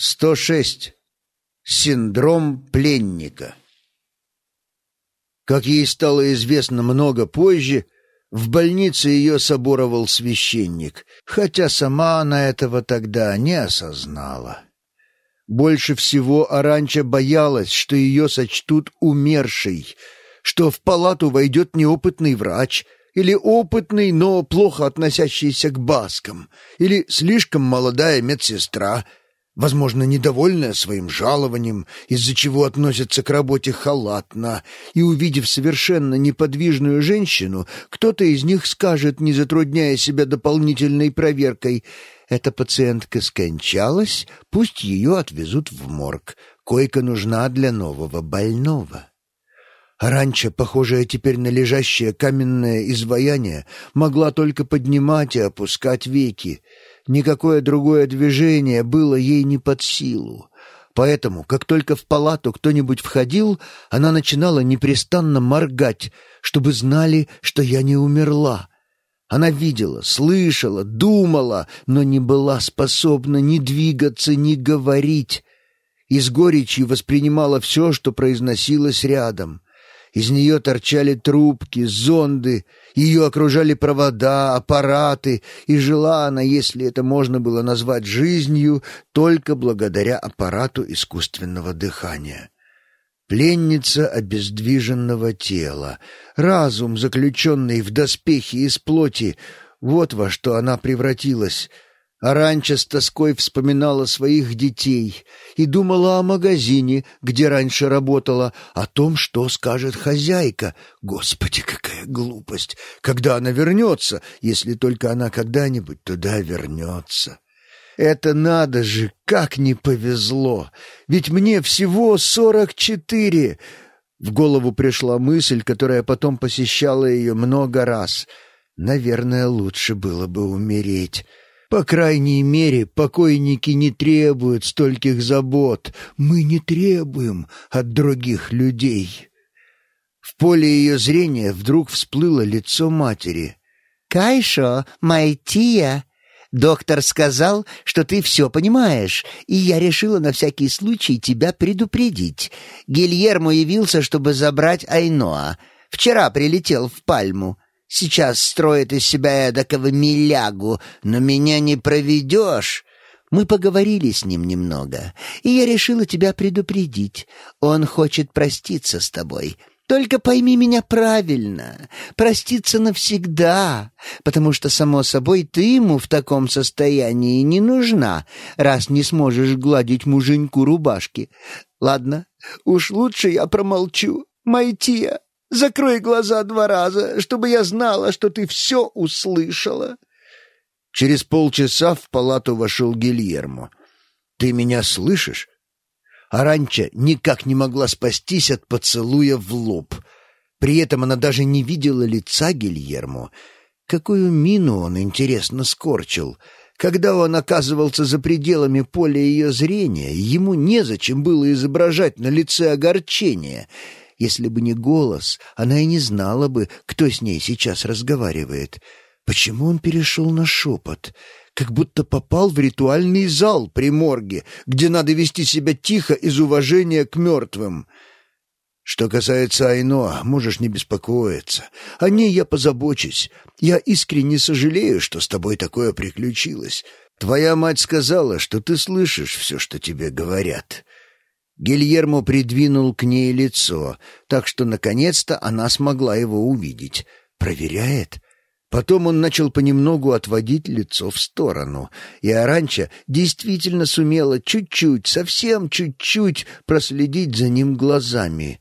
106. Синдром пленника. Как ей стало известно много позже, в больнице ее соборовал священник, хотя сама она этого тогда не осознала. Больше всего Аранча боялась, что ее сочтут умершей, что в палату войдет неопытный врач или опытный, но плохо относящийся к баскам, или слишком молодая медсестра — возможно, недовольная своим жалованием, из-за чего относятся к работе халатно, и, увидев совершенно неподвижную женщину, кто-то из них скажет, не затрудняя себя дополнительной проверкой, «Эта пациентка скончалась, пусть ее отвезут в морг. Койка нужна для нового больного». Раньше, похожая теперь на лежащее каменное изваяние, могла только поднимать и опускать веки — Никакое другое движение было ей не под силу. Поэтому, как только в палату кто-нибудь входил, она начинала непрестанно моргать, чтобы знали, что я не умерла. Она видела, слышала, думала, но не была способна ни двигаться, ни говорить. И с горечью воспринимала все, что произносилось рядом. Из нее торчали трубки, зонды, ее окружали провода, аппараты, и жила она, если это можно было назвать жизнью, только благодаря аппарату искусственного дыхания. Пленница обездвиженного тела, разум, заключенный в доспехи из плоти, вот во что она превратилась — Аранча с тоской вспоминала своих детей и думала о магазине, где раньше работала, о том, что скажет хозяйка. Господи, какая глупость! Когда она вернется, если только она когда-нибудь туда вернется. Это надо же, как не повезло! Ведь мне всего сорок четыре! В голову пришла мысль, которая потом посещала ее много раз. Наверное, лучше было бы умереть. По крайней мере, покойники не требуют стольких забот. Мы не требуем от других людей. В поле ее зрения вдруг всплыло лицо матери. «Кайшо, Майтия, доктор сказал, что ты все понимаешь, и я решила на всякий случай тебя предупредить. Гильермо явился, чтобы забрать Айноа. Вчера прилетел в Пальму. Сейчас строит из себя эдакого милягу, но меня не проведешь. Мы поговорили с ним немного, и я решила тебя предупредить. Он хочет проститься с тобой. Только пойми меня правильно. Проститься навсегда, потому что, само собой, ты ему в таком состоянии не нужна, раз не сможешь гладить муженьку рубашки. Ладно, уж лучше я промолчу. Майтия, Закрой глаза два раза, чтобы я знала, что ты все услышала». Через полчаса в палату вошел Гильермо. «Ты меня слышишь?» Аранча никак не могла спастись от поцелуя в лоб. При этом она даже не видела лица Гильермо. Какую мину он, интересно, скорчил. Когда он оказывался за пределами поля ее зрения, ему незачем было изображать на лице огорчение — если бы не голос, она и не знала бы, кто с ней сейчас разговаривает. Почему он перешел на шепот? Как будто попал в ритуальный зал при морге, где надо вести себя тихо из уважения к мертвым. Что касается Айно, можешь не беспокоиться. О ней я позабочусь. Я искренне сожалею, что с тобой такое приключилось. Твоя мать сказала, что ты слышишь все, что тебе говорят. Гильермо придвинул к ней лицо, так что наконец-то она смогла его увидеть. Проверяет. Потом он начал понемногу отводить лицо в сторону, и Аранча действительно сумела чуть-чуть, совсем чуть-чуть проследить за ним глазами.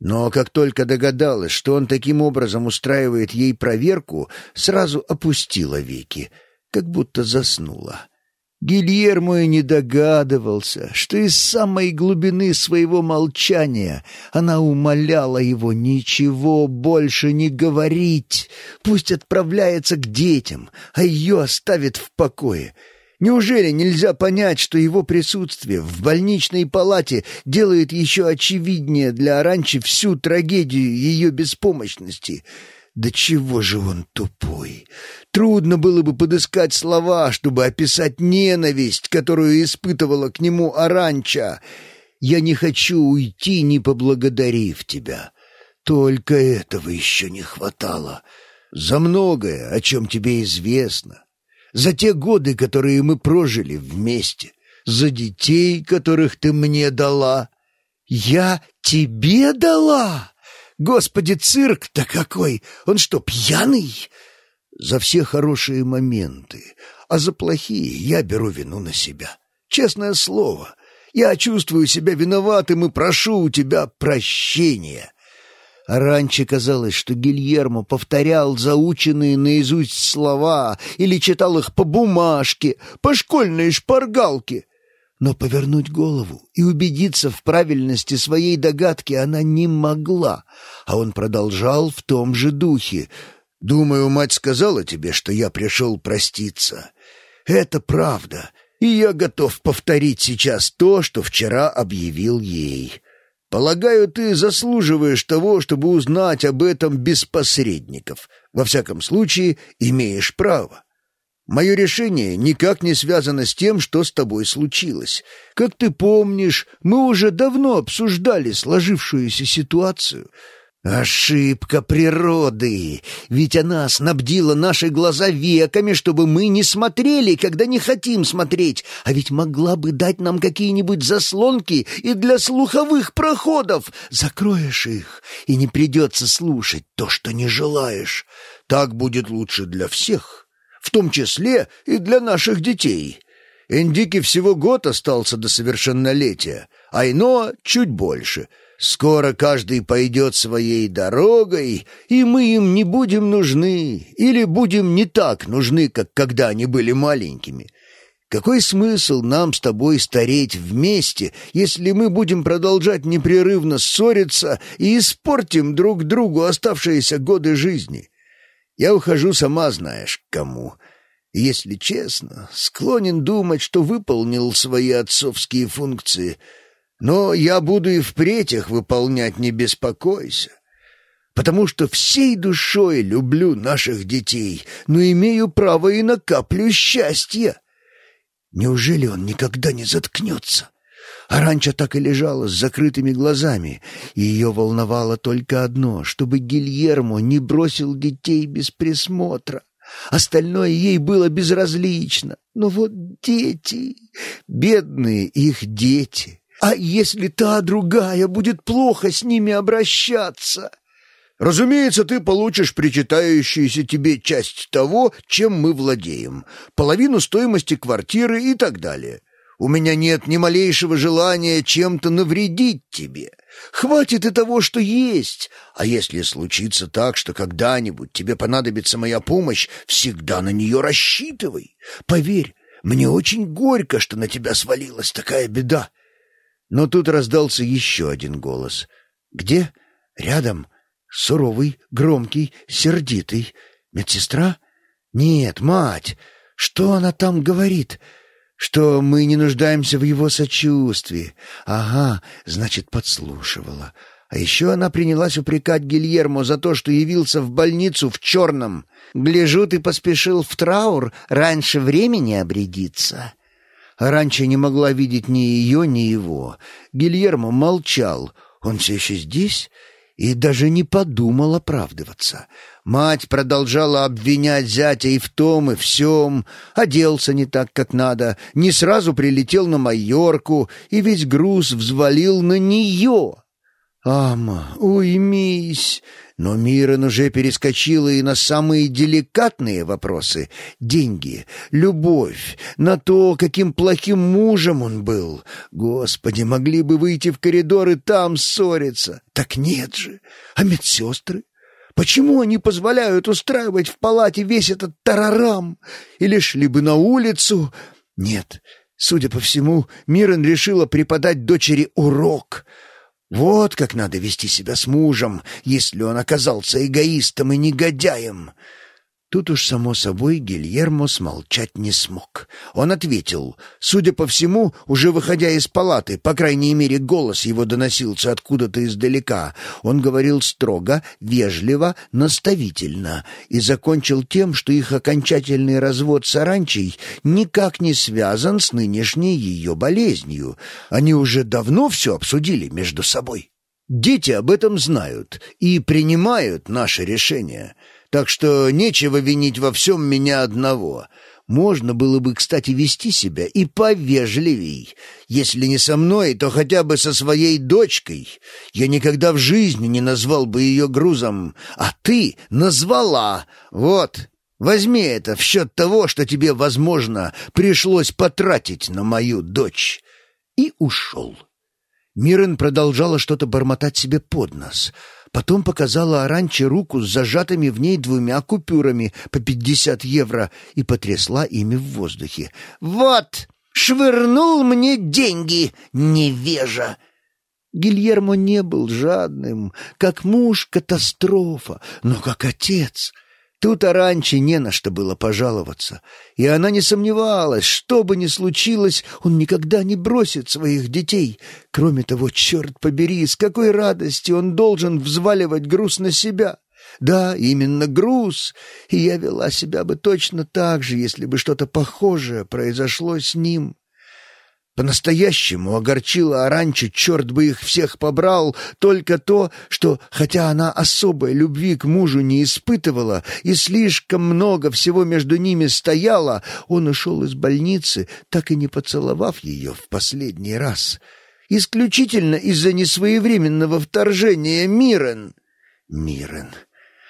Но как только догадалась, что он таким образом устраивает ей проверку, сразу опустила веки, как будто заснула. Гильермо и не догадывался, что из самой глубины своего молчания она умоляла его ничего больше не говорить, пусть отправляется к детям, а ее оставит в покое. Неужели нельзя понять, что его присутствие в больничной палате делает еще очевиднее для Аранчи всю трагедию ее беспомощности — да чего же он тупой? Трудно было бы подыскать слова, чтобы описать ненависть, которую испытывала к нему Аранча. Я не хочу уйти, не поблагодарив тебя. Только этого еще не хватало. За многое, о чем тебе известно. За те годы, которые мы прожили вместе. За детей, которых ты мне дала. Я тебе дала? Господи, цирк-то какой! Он что, пьяный? За все хорошие моменты, а за плохие я беру вину на себя. Честное слово, я чувствую себя виноватым и прошу у тебя прощения. А раньше казалось, что Гильермо повторял заученные наизусть слова или читал их по бумажке, по школьной шпаргалке. Но повернуть голову и убедиться в правильности своей догадки она не могла, а он продолжал в том же духе. «Думаю, мать сказала тебе, что я пришел проститься. Это правда, и я готов повторить сейчас то, что вчера объявил ей. Полагаю, ты заслуживаешь того, чтобы узнать об этом без посредников. Во всяком случае, имеешь право». Мое решение никак не связано с тем, что с тобой случилось. Как ты помнишь, мы уже давно обсуждали сложившуюся ситуацию. Ошибка природы, ведь она снабдила наши глаза веками, чтобы мы не смотрели, когда не хотим смотреть, а ведь могла бы дать нам какие-нибудь заслонки и для слуховых проходов. Закроешь их, и не придется слушать то, что не желаешь. Так будет лучше для всех» в том числе и для наших детей. Эндике всего год остался до совершеннолетия, а Ино чуть больше. Скоро каждый пойдет своей дорогой, и мы им не будем нужны, или будем не так нужны, как когда они были маленькими. Какой смысл нам с тобой стареть вместе, если мы будем продолжать непрерывно ссориться и испортим друг другу оставшиеся годы жизни?» Я ухожу сама знаешь к кому. если честно, склонен думать, что выполнил свои отцовские функции. Но я буду и впредь их выполнять, не беспокойся. Потому что всей душой люблю наших детей, но имею право и на каплю счастья. Неужели он никогда не заткнется?» Аранча так и лежала с закрытыми глазами, и ее волновало только одно, чтобы Гильермо не бросил детей без присмотра. Остальное ей было безразлично. Но вот дети, бедные их дети. А если та другая будет плохо с ними обращаться? Разумеется, ты получишь причитающуюся тебе часть того, чем мы владеем, половину стоимости квартиры и так далее. У меня нет ни малейшего желания чем-то навредить тебе. Хватит и того, что есть. А если случится так, что когда-нибудь тебе понадобится моя помощь, всегда на нее рассчитывай. Поверь, мне очень горько, что на тебя свалилась такая беда. Но тут раздался еще один голос. Где? Рядом. Суровый, громкий, сердитый. Медсестра? Нет, мать. Что она там говорит? — что мы не нуждаемся в его сочувствии. Ага, значит, подслушивала. А еще она принялась упрекать Гильермо за то, что явился в больницу в черном. «Гляжу, ты поспешил в траур раньше времени обрядиться». Раньше не могла видеть ни ее, ни его. Гильермо молчал. Он все еще здесь? И даже не подумал оправдываться. Мать продолжала обвинять зятя и в том, и в сём, оделся не так, как надо, не сразу прилетел на Майорку, и весь груз взвалил на неё. «Ама, уймись!» Но Мирон уже перескочила и на самые деликатные вопросы — деньги, любовь, на то, каким плохим мужем он был. Господи, могли бы выйти в коридор и там ссориться. Так нет же. А медсестры? Почему они позволяют устраивать в палате весь этот тарарам? Или шли бы на улицу? Нет, судя по всему, Мирон решила преподать дочери урок. Вот как надо вести себя с мужем, если он оказался эгоистом и негодяем. Тут уж, само собой, Гильермо смолчать не смог. Он ответил, судя по всему, уже выходя из палаты, по крайней мере, голос его доносился откуда-то издалека. Он говорил строго, вежливо, наставительно и закончил тем, что их окончательный развод с Аранчей никак не связан с нынешней ее болезнью. Они уже давно все обсудили между собой. Дети об этом знают и принимают наше решение. Так что нечего винить во всем меня одного. Можно было бы, кстати, вести себя и повежливей. Если не со мной, то хотя бы со своей дочкой. Я никогда в жизни не назвал бы ее грузом, а ты назвала. Вот, возьми это в счет того, что тебе, возможно, пришлось потратить на мою дочь. И ушел. Мирен продолжала что-то бормотать себе под нос — Потом показала Аранче руку с зажатыми в ней двумя купюрами по пятьдесят евро и потрясла ими в воздухе. «Вот! Швырнул мне деньги, невежа!» Гильермо не был жадным, как муж — катастрофа, но как отец — Тут Аранче не на что было пожаловаться, и она не сомневалась, что бы ни случилось, он никогда не бросит своих детей. Кроме того, черт побери, с какой радости он должен взваливать груз на себя. Да, именно груз, и я вела себя бы точно так же, если бы что-то похожее произошло с ним. По-настоящему огорчило Аранче, черт бы их всех побрал, только то, что, хотя она особой любви к мужу не испытывала и слишком много всего между ними стояло, он ушел из больницы, так и не поцеловав ее в последний раз. Исключительно из-за несвоевременного вторжения Мирен. Мирен.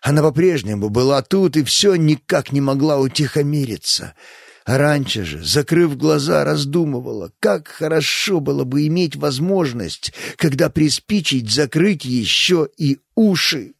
Она по-прежнему была тут и все никак не могла утихомириться. Раньше же, закрыв глаза, раздумывала, как хорошо было бы иметь возможность, когда приспичить закрыть еще и уши.